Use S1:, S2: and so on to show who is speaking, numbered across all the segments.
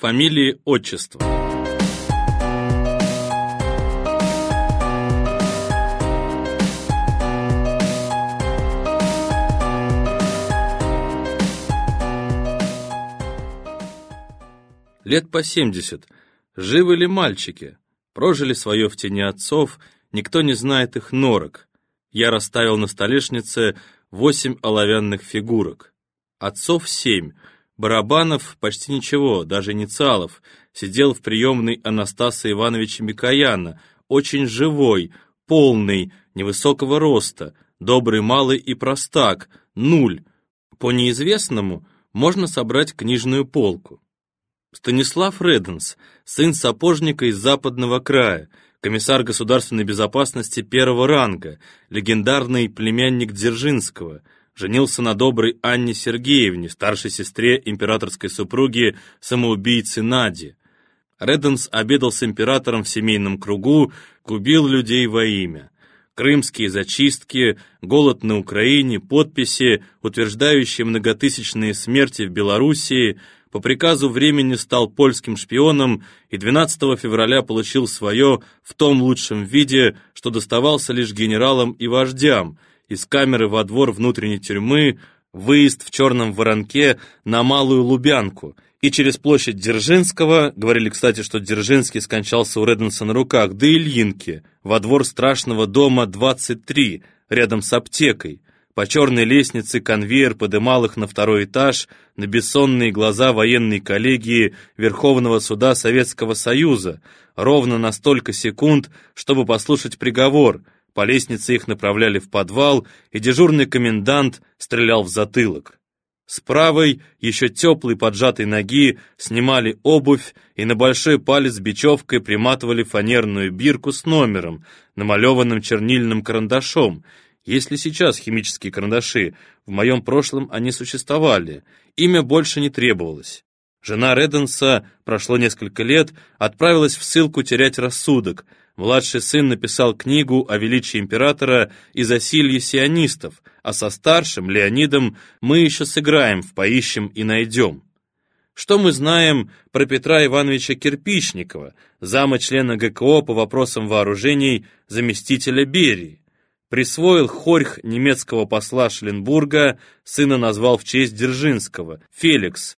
S1: Фамилии, отчество. Лет по семьдесят. Живы ли мальчики? Прожили свое в тени отцов, никто не знает их норок. Я расставил на столешнице восемь оловянных фигурок. Отцов семь, Барабанов почти ничего, даже инициалов, сидел в приемной Анастаса Ивановича Микояна, очень живой, полный, невысокого роста, добрый малый и простак, нуль. По неизвестному можно собрать книжную полку. Станислав Реденс, сын сапожника из западного края, комиссар государственной безопасности первого ранга, легендарный племянник Дзержинского, женился на доброй Анне Сергеевне, старшей сестре императорской супруги, самоубийцы Нади. Реденс обедал с императором в семейном кругу, губил людей во имя. Крымские зачистки, голод на Украине, подписи, утверждающие многотысячные смерти в Белоруссии – по приказу времени стал польским шпионом и 12 февраля получил свое в том лучшем виде, что доставался лишь генералам и вождям, из камеры во двор внутренней тюрьмы, выезд в черном воронке на Малую Лубянку. И через площадь Дзержинского, говорили, кстати, что Дзержинский скончался у Реденса на руках, до Ильинки, во двор страшного дома 23, рядом с аптекой, по черной лестнице конвейер подымал их на второй этаж, на бессонные глаза военной коллегии Верховного суда Советского Союза, ровно на столько секунд, чтобы послушать приговор. По лестнице их направляли в подвал, и дежурный комендант стрелял в затылок. С правой, еще теплой поджатой ноги, снимали обувь и на большой палец бечевкой приматывали фанерную бирку с номером, намалеванным чернильным карандашом, если сейчас химические карандаши, в моем прошлом они существовали, имя больше не требовалось. Жена Реденса, прошло несколько лет, отправилась в ссылку терять рассудок. Младший сын написал книгу о величии императора и засилье сионистов, а со старшим, Леонидом, мы еще сыграем в «Поищем и найдем». Что мы знаем про Петра Ивановича Кирпичникова, зама члена ГКО по вопросам вооружений, заместителя Берии? Присвоил хорьх немецкого посла Шленбурга, сына назвал в честь Дзержинского, Феликс.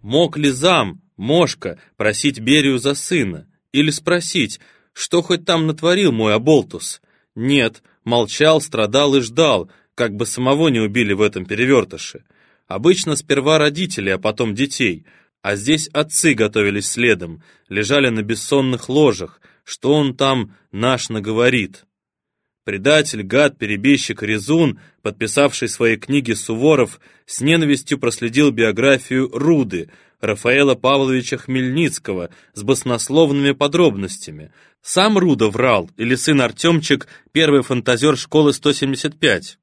S1: Мог ли зам, Мошка, просить Берию за сына? Или спросить, что хоть там натворил мой Аболтус? Нет, молчал, страдал и ждал, как бы самого не убили в этом перевертыше. Обычно сперва родители, а потом детей, а здесь отцы готовились следом, лежали на бессонных ложах, что он там наш наговорит. Предатель, гад, перебежчик, резун, подписавший свои книги Суворов, с ненавистью проследил биографию Руды, Рафаэла Павловича Хмельницкого, с баснословными подробностями. Сам Руда врал, или сын Артемчик, первый фантазер школы 175.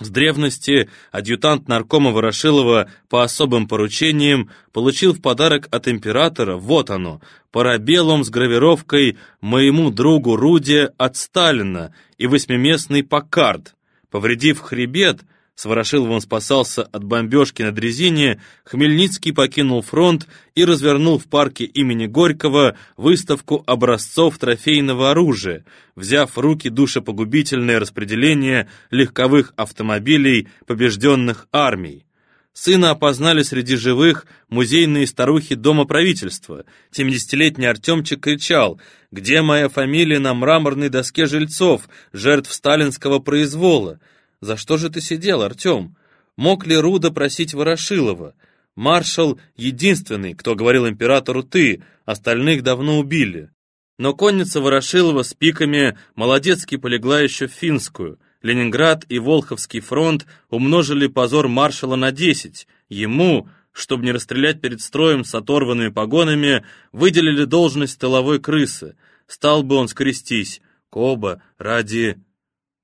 S1: С древности адъютант наркома Ворошилова по особым поручениям получил в подарок от императора, вот оно, парабеллум с гравировкой «Моему другу Руде от Сталина» и восьмиместный Паккард. Повредив хребет, с Ворошиловым спасался от бомбежки на дрезине, Хмельницкий покинул фронт и развернул в парке имени Горького выставку образцов трофейного оружия, взяв в руки душепогубительное распределение легковых автомобилей побежденных армий. Сына опознали среди живых музейные старухи Дома правительства. 70-летний Артемчик кричал «Где моя фамилия на мраморной доске жильцов, жертв сталинского произвола?» За что же ты сидел, Артем? Мог ли Руда просить Ворошилова? Маршал — единственный, кто говорил императору «ты», остальных давно убили. Но конница Ворошилова с пиками молодецки полегла еще в Финскую. Ленинград и Волховский фронт умножили позор маршала на десять. Ему, чтобы не расстрелять перед строем с оторванными погонами, выделили должность тыловой крысы. Стал бы он скрестись. Коба ради...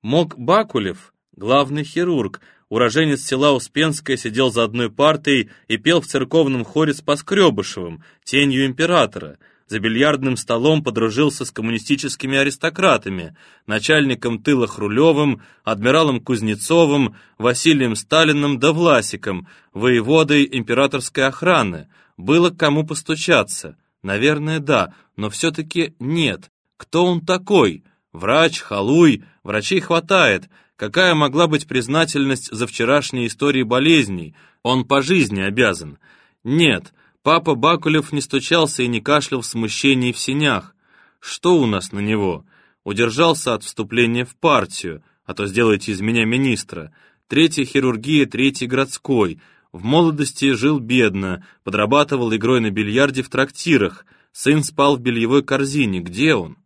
S1: Мог Бакулев, Главный хирург, уроженец села Успенское, сидел за одной партой и пел в церковном хоре с Поскребышевым, тенью императора. За бильярдным столом подружился с коммунистическими аристократами, начальником тыла Хрулевым, адмиралом Кузнецовым, Василием Сталиным да Власиком, воеводой императорской охраны. было к кому постучаться. Наверное, да, но все-таки нет. Кто он такой? Врач, халуй, врачей хватает. Какая могла быть признательность за вчерашние истории болезней? Он по жизни обязан. Нет, папа Бакулев не стучался и не кашлял в смущении в синях. Что у нас на него? Удержался от вступления в партию, а то сделайте из меня министра. Третья хирургия, третий городской. В молодости жил бедно, подрабатывал игрой на бильярде в трактирах. Сын спал в бельевой корзине. Где он?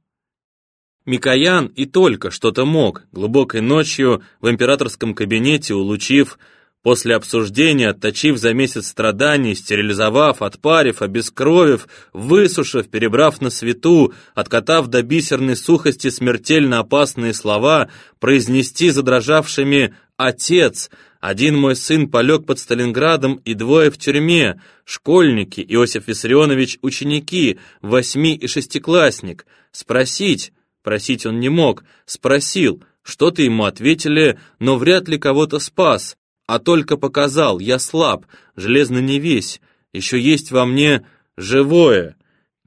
S1: Микоян и только что-то мог, глубокой ночью в императорском кабинете улучив После обсуждения, отточив за месяц страданий, стерилизовав, отпарив, обескровив, высушив, перебрав на свету, откатав до бисерной сухости смертельно опасные слова, произнести задрожавшими «Отец!» Один мой сын полег под Сталинградом и двое в тюрьме, школьники, Иосиф Виссарионович, ученики, восьми- и шестиклассник. Спросить, просить он не мог, спросил, что-то ему ответили, но вряд ли кого-то спас, а только показал, я слаб, железно не весь, еще есть во мне живое.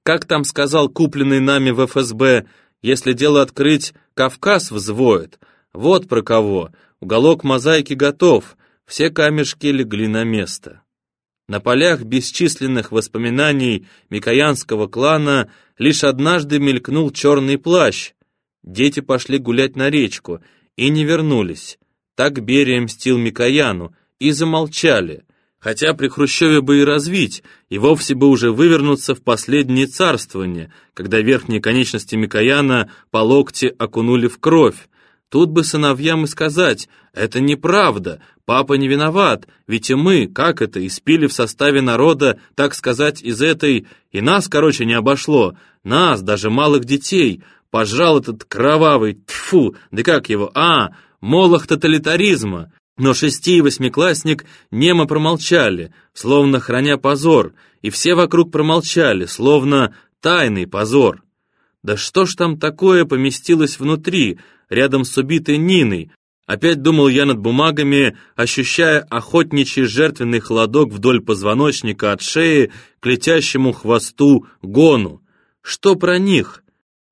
S1: Как там сказал купленный нами в ФСБ, если дело открыть, Кавказ взвоет. Вот про кого. Уголок мозаики готов, все камешки легли на место. На полях бесчисленных воспоминаний Микоянского клана лишь однажды мелькнул черный плащ. Дети пошли гулять на речку и не вернулись. Так Берия мстил Микояну, и замолчали, хотя при Хрущеве бы и развить, и вовсе бы уже вывернуться в последнее царствование, когда верхние конечности Микояна по локте окунули в кровь. Тут бы сыновьям и сказать, это неправда, папа не виноват, ведь и мы, как это, испили в составе народа, так сказать, из этой, и нас, короче, не обошло, нас, даже малых детей, пожрал этот кровавый, тфу, да как его, а, молох тоталитаризма, но шести- и восьмиклассник немо промолчали, словно храня позор, и все вокруг промолчали, словно тайный позор. Да что ж там такое поместилось внутри, рядом с убитой Ниной? Опять думал я над бумагами, ощущая охотничий жертвенный холодок вдоль позвоночника от шеи к летящему хвосту гону. Что про них?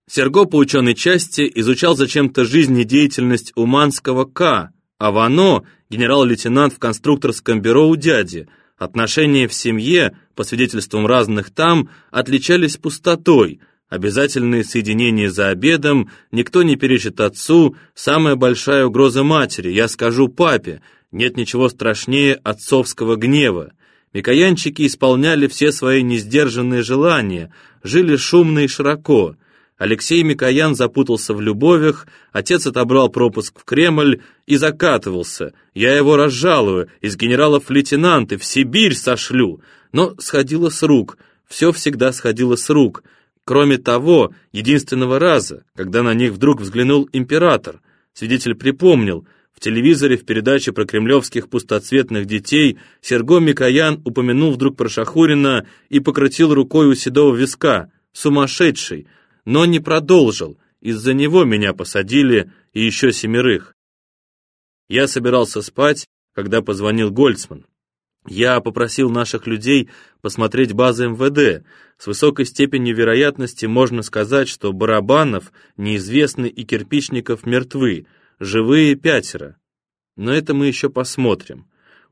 S1: Серго по ученой части изучал зачем-то жизнедеятельность Уманского К, а Вано, генерал-лейтенант в конструкторском бюро у дяди, отношения в семье, по свидетельствам разных там, отличались пустотой, обязательные соединения за обедом, никто не перечит отцу, самая большая угроза матери, я скажу папе, нет ничего страшнее отцовского гнева. Микоянчики исполняли все свои несдержанные желания, жили шумно и широко, Алексей Микоян запутался в любовях, отец отобрал пропуск в Кремль и закатывался. Я его разжалую, из генералов лейтенанты, в Сибирь сошлю. Но сходило с рук, все всегда сходило с рук. Кроме того, единственного раза, когда на них вдруг взглянул император, свидетель припомнил, в телевизоре в передаче про кремлевских пустоцветных детей Серго Микоян упомянул вдруг про Шахурина и покрутил рукой у седого виска. Сумасшедший! но не продолжил, из-за него меня посадили и еще семерых. Я собирался спать, когда позвонил Гольцман. Я попросил наших людей посмотреть базы МВД. С высокой степенью вероятности можно сказать, что Барабанов, Неизвестный и Кирпичников мертвы, живые пятеро. Но это мы еще посмотрим.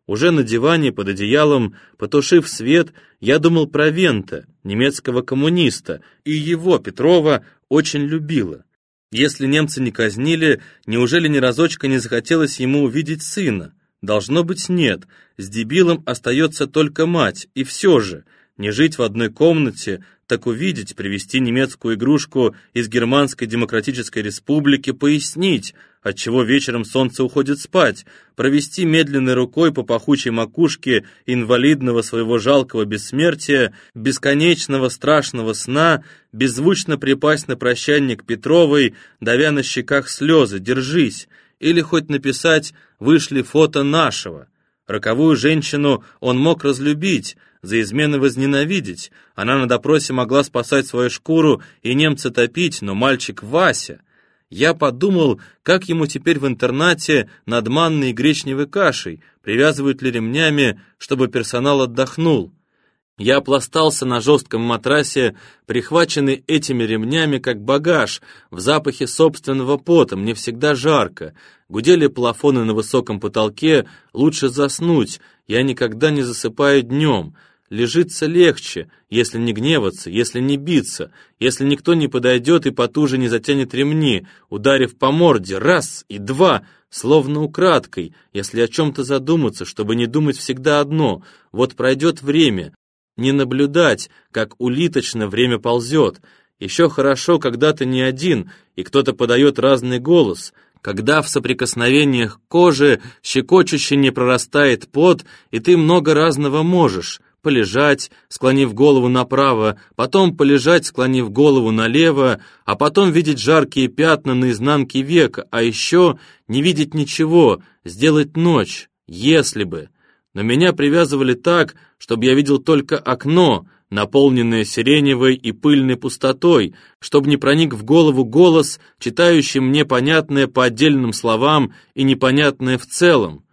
S1: Уже на диване под одеялом, потушив свет, я думал про Вента, немецкого коммуниста, и его, Петрова, очень любила. Если немцы не казнили, неужели ни разочка не захотелось ему увидеть сына? Должно быть, нет. С дебилом остается только мать, и все же, не жить в одной комнате, так увидеть, привезти немецкую игрушку из Германской Демократической Республики, пояснить, отчего вечером солнце уходит спать, провести медленной рукой по пахучей макушке инвалидного своего жалкого бессмертия, бесконечного страшного сна, беззвучно припасть на прощание к Петровой, давя на щеках слезы «Держись!» Или хоть написать «Вышли фото нашего». Роковую женщину он мог разлюбить, за измены возненавидеть. Она на допросе могла спасать свою шкуру и немца топить, но мальчик Вася... Я подумал, как ему теперь в интернате над манной гречневой кашей, привязывают ли ремнями, чтобы персонал отдохнул. Я пластался на жестком матрасе, прихваченный этими ремнями как багаж, в запахе собственного пота, мне всегда жарко. Гудели плафоны на высоком потолке, лучше заснуть, я никогда не засыпаю днем. Лежится легче, если не гневаться, если не биться, если никто не подойдет и потуже не затянет ремни, ударив по морде, раз и два, словно украдкой, если о чем-то задуматься, чтобы не думать всегда одно. Вот пройдет время, не наблюдать, как улиточно время ползет. Еще хорошо, когда ты не один, и кто-то подает разный голос, когда в соприкосновениях кожи щекочуще не прорастает пот, и ты много разного можешь полежать, склонив голову направо, потом полежать, склонив голову налево, а потом видеть жаркие пятна на изнанке века, а еще не видеть ничего, сделать ночь, если бы. Но меня привязывали так, чтобы я видел только окно, наполненное сиреневой и пыльной пустотой, чтобы не проник в голову голос, читающий мне понятное по отдельным словам и непонятное в целом.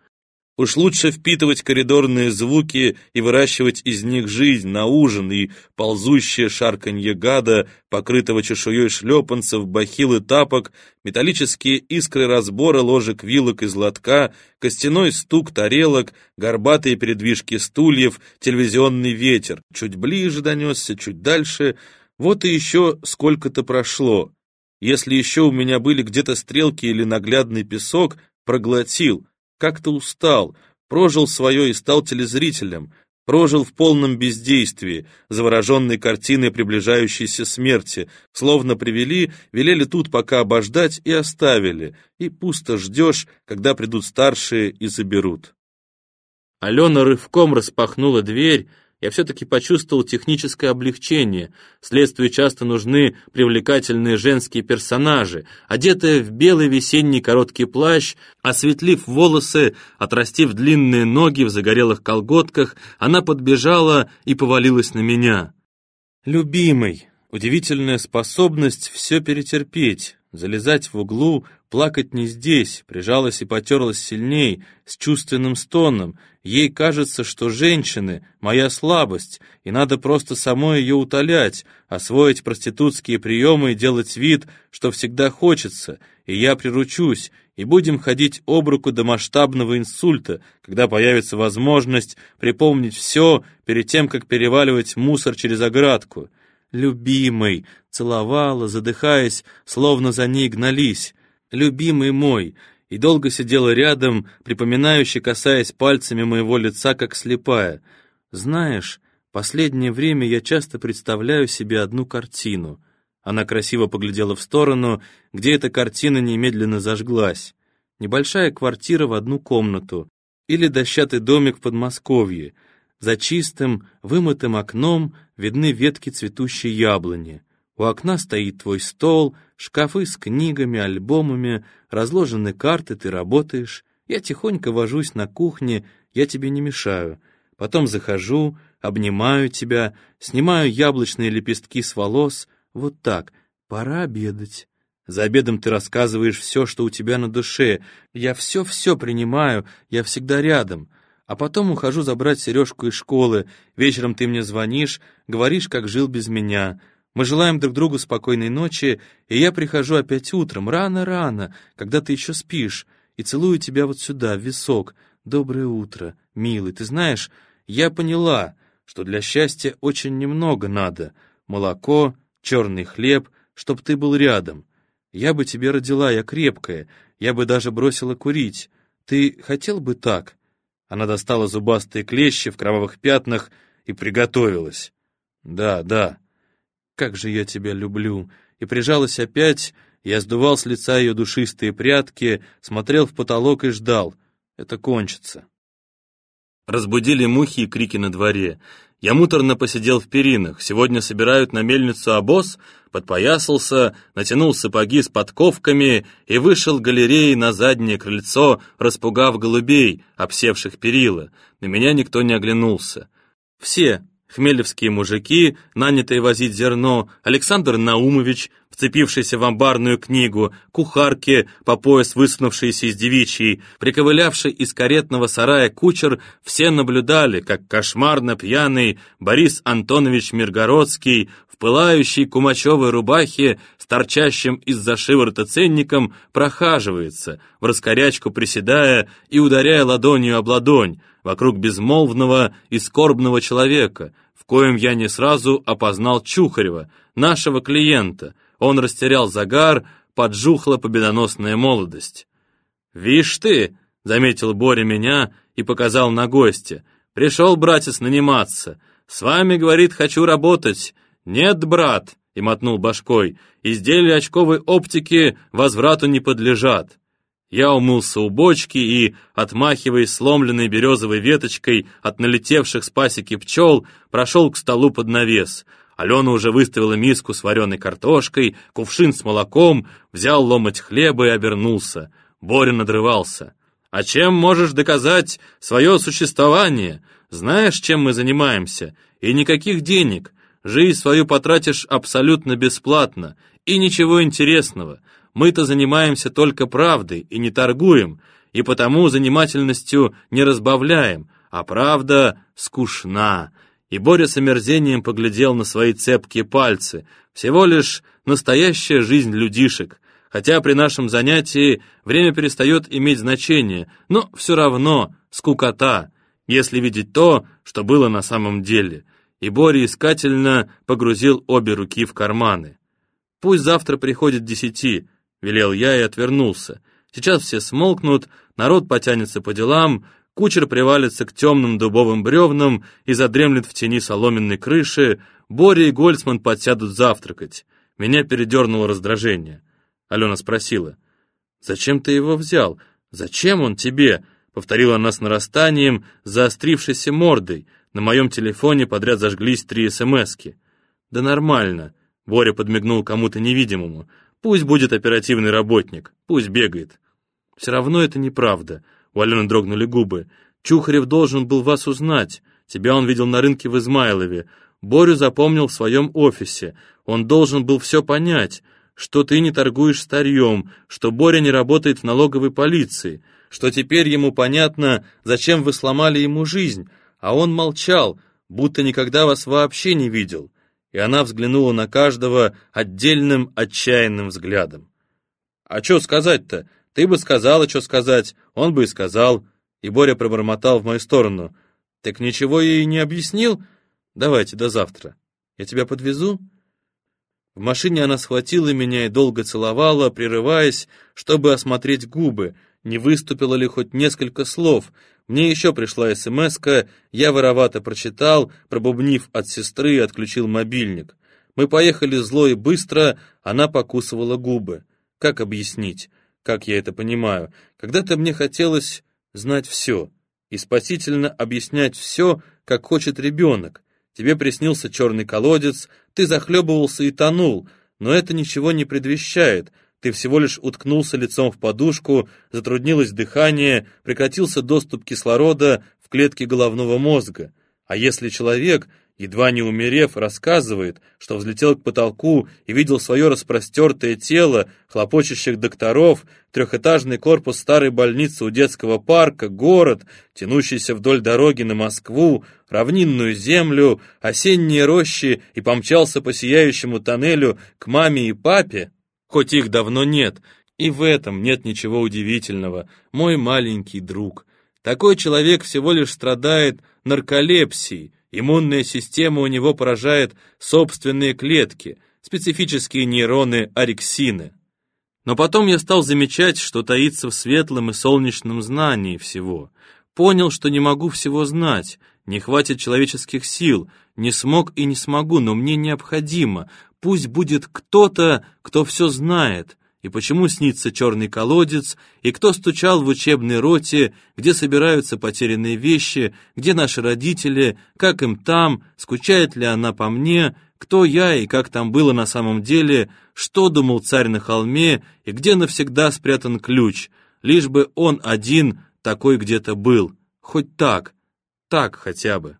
S1: Уж лучше впитывать коридорные звуки и выращивать из них жизнь на ужин и ползущее шарканье гада, покрытого чешуей шлепанцев, бахил и тапок, металлические искры разбора ложек вилок из лотка, костяной стук тарелок, горбатые передвижки стульев, телевизионный ветер. Чуть ближе донесся, чуть дальше. Вот и еще сколько-то прошло. Если еще у меня были где-то стрелки или наглядный песок, проглотил — как-то устал, прожил свое и стал телезрителем, прожил в полном бездействии, завороженной картиной приближающейся смерти, словно привели, велели тут пока обождать и оставили, и пусто ждешь, когда придут старшие и заберут. Алена рывком распахнула дверь, я все-таки почувствовал техническое облегчение. Следствию часто нужны привлекательные женские персонажи, одетые в белый весенний короткий плащ, осветлив волосы, отрастив длинные ноги в загорелых колготках, она подбежала и повалилась на меня. «Любимый, удивительная способность все перетерпеть, залезать в углу, плакать не здесь, прижалась и потерлась сильней, с чувственным стоном. Ей кажется, что женщины — моя слабость, и надо просто самой ее утолять, освоить проститутские приемы и делать вид, что всегда хочется, и я приручусь, и будем ходить об руку до масштабного инсульта, когда появится возможность припомнить все перед тем, как переваливать мусор через оградку. Любимый, целовала, задыхаясь, словно за ней гнались любимый мой, и долго сидела рядом, припоминающе касаясь пальцами моего лица, как слепая. Знаешь, последнее время я часто представляю себе одну картину. Она красиво поглядела в сторону, где эта картина немедленно зажглась. Небольшая квартира в одну комнату или дощатый домик в Подмосковье. За чистым, вымытым окном видны ветки цветущей яблони. У окна стоит твой стол, шкафы с книгами, альбомами, разложены карты, ты работаешь. Я тихонько вожусь на кухне, я тебе не мешаю. Потом захожу, обнимаю тебя, снимаю яблочные лепестки с волос. Вот так, пора обедать. За обедом ты рассказываешь все, что у тебя на душе. Я все-все принимаю, я всегда рядом. А потом ухожу забрать сережку из школы. Вечером ты мне звонишь, говоришь, как жил без меня. Мы желаем друг другу спокойной ночи, и я прихожу опять утром, рано-рано, когда ты еще спишь, и целую тебя вот сюда, в висок. Доброе утро, милый. Ты знаешь, я поняла, что для счастья очень немного надо. Молоко, черный хлеб, чтоб ты был рядом. Я бы тебе родила, я крепкая, я бы даже бросила курить. Ты хотел бы так?» Она достала зубастые клещи в кровавых пятнах и приготовилась. «Да, да», как же я тебя люблю!» И прижалась опять, я сдувал с лица ее душистые прятки, смотрел в потолок и ждал. Это кончится. Разбудили мухи и крики на дворе. Я муторно посидел в перинах. Сегодня собирают на мельницу обоз, подпоясался, натянул сапоги с подковками и вышел галереей на заднее крыльцо, распугав голубей, обсевших перила. На меня никто не оглянулся. Все, хмелевские мужики, нанятые возить зерно, Александр Наумович, вцепившийся в амбарную книгу, кухарки, по пояс высунувшиеся из девичьей, приковылявший из каретного сарая кучер, все наблюдали, как кошмарно пьяный Борис Антонович Миргородский в пылающей кумачевой рубахе с торчащим из-за шиворота ценником прохаживается, в раскорячку приседая и ударяя ладонью об ладонь, вокруг безмолвного и скорбного человека, в коем я не сразу опознал Чухарева, нашего клиента. Он растерял загар, поджухла победоносная молодость. «Вишь ты!» — заметил Боря меня и показал на гостя. «Пришел, братец, наниматься. С вами, говорит, хочу работать. Нет, брат!» — и мотнул башкой. «Изделия очковой оптики возврату не подлежат. Я умылся у бочки и, отмахиваясь сломленной березовой веточкой от налетевших с пасеки пчел, прошел к столу под навес. Алена уже выставила миску с вареной картошкой, кувшин с молоком, взял ломоть хлеба и обернулся. Боря надрывался. «А чем можешь доказать свое существование? Знаешь, чем мы занимаемся? И никаких денег. Жизнь свою потратишь абсолютно бесплатно. И ничего интересного. Мы-то занимаемся только правдой и не торгуем, и потому занимательностью не разбавляем, а правда скучна. И Боря с омерзением поглядел на свои цепкие пальцы. Всего лишь настоящая жизнь людишек. Хотя при нашем занятии время перестает иметь значение, но все равно скукота, если видеть то, что было на самом деле. И Боря искательно погрузил обе руки в карманы. Пусть завтра приходит десяти, — велел я и отвернулся. Сейчас все смолкнут, народ потянется по делам, кучер привалится к темным дубовым бревнам и задремлет в тени соломенной крыши, Боря и Гольцман подсядут завтракать. Меня передернуло раздражение. Алена спросила, «Зачем ты его взял? Зачем он тебе?» Повторила она с нарастанием, заострившейся мордой. На моем телефоне подряд зажглись три СМСки. «Да нормально», — Боря подмигнул кому-то невидимому. Пусть будет оперативный работник, пусть бегает. Все равно это неправда. У Алены дрогнули губы. Чухарев должен был вас узнать. Тебя он видел на рынке в Измайлове. Борю запомнил в своем офисе. Он должен был все понять, что ты не торгуешь старьем, что Боря не работает в налоговой полиции, что теперь ему понятно, зачем вы сломали ему жизнь, а он молчал, будто никогда вас вообще не видел и она взглянула на каждого отдельным отчаянным взглядом. «А что сказать-то? Ты бы сказала, что сказать, он бы и сказал». И Боря пробормотал в мою сторону. «Так ничего ей не объяснил? Давайте до завтра. Я тебя подвезу?» В машине она схватила меня и долго целовала, прерываясь, чтобы осмотреть губы, не выступило ли хоть несколько слов, мне еще пришла смс я воровато прочитал, пробубнив от сестры отключил мобильник. Мы поехали зло и быстро, она покусывала губы. Как объяснить? Как я это понимаю? Когда-то мне хотелось знать все и спасительно объяснять все, как хочет ребенок. Тебе приснился черный колодец, ты захлебывался и тонул, но это ничего не предвещает — ты всего лишь уткнулся лицом в подушку, затруднилось дыхание, прекратился доступ кислорода в клетки головного мозга. А если человек, едва не умерев, рассказывает, что взлетел к потолку и видел свое распростертое тело, хлопочущих докторов, трехэтажный корпус старой больницы у детского парка, город, тянущийся вдоль дороги на Москву, равнинную землю, осенние рощи и помчался по сияющему тоннелю к маме и папе, хоть их давно нет, и в этом нет ничего удивительного, мой маленький друг. Такой человек всего лишь страдает нарколепсией, иммунная система у него поражает собственные клетки, специфические нейроны орексины. Но потом я стал замечать, что таится в светлом и солнечном знании всего. Понял, что не могу всего знать, не хватит человеческих сил, не смог и не смогу, но мне необходимо, пусть будет кто-то, кто все знает, и почему снится черный колодец, и кто стучал в учебной роте, где собираются потерянные вещи, где наши родители, как им там, скучает ли она по мне, кто я и как там было на самом деле, что думал царь на холме и где навсегда спрятан ключ, лишь бы он один такой где-то был, хоть так, так хотя бы.